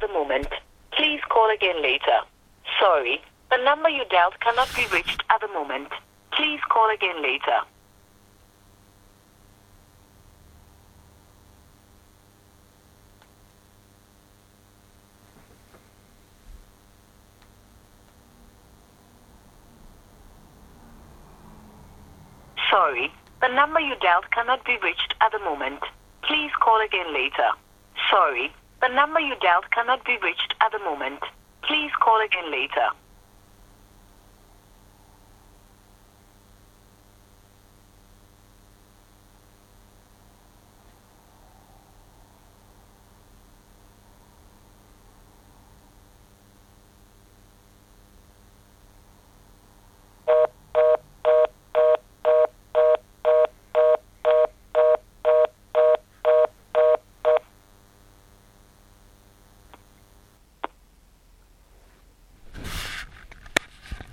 the moment. Please call again later. Sorry, the number you dialed cannot be reached at the moment. Please call again later. Sorry, the number you dialed cannot be reached at the moment. Please call again later. Sorry, the number you dialed cannot be reached at the moment. Please call again later.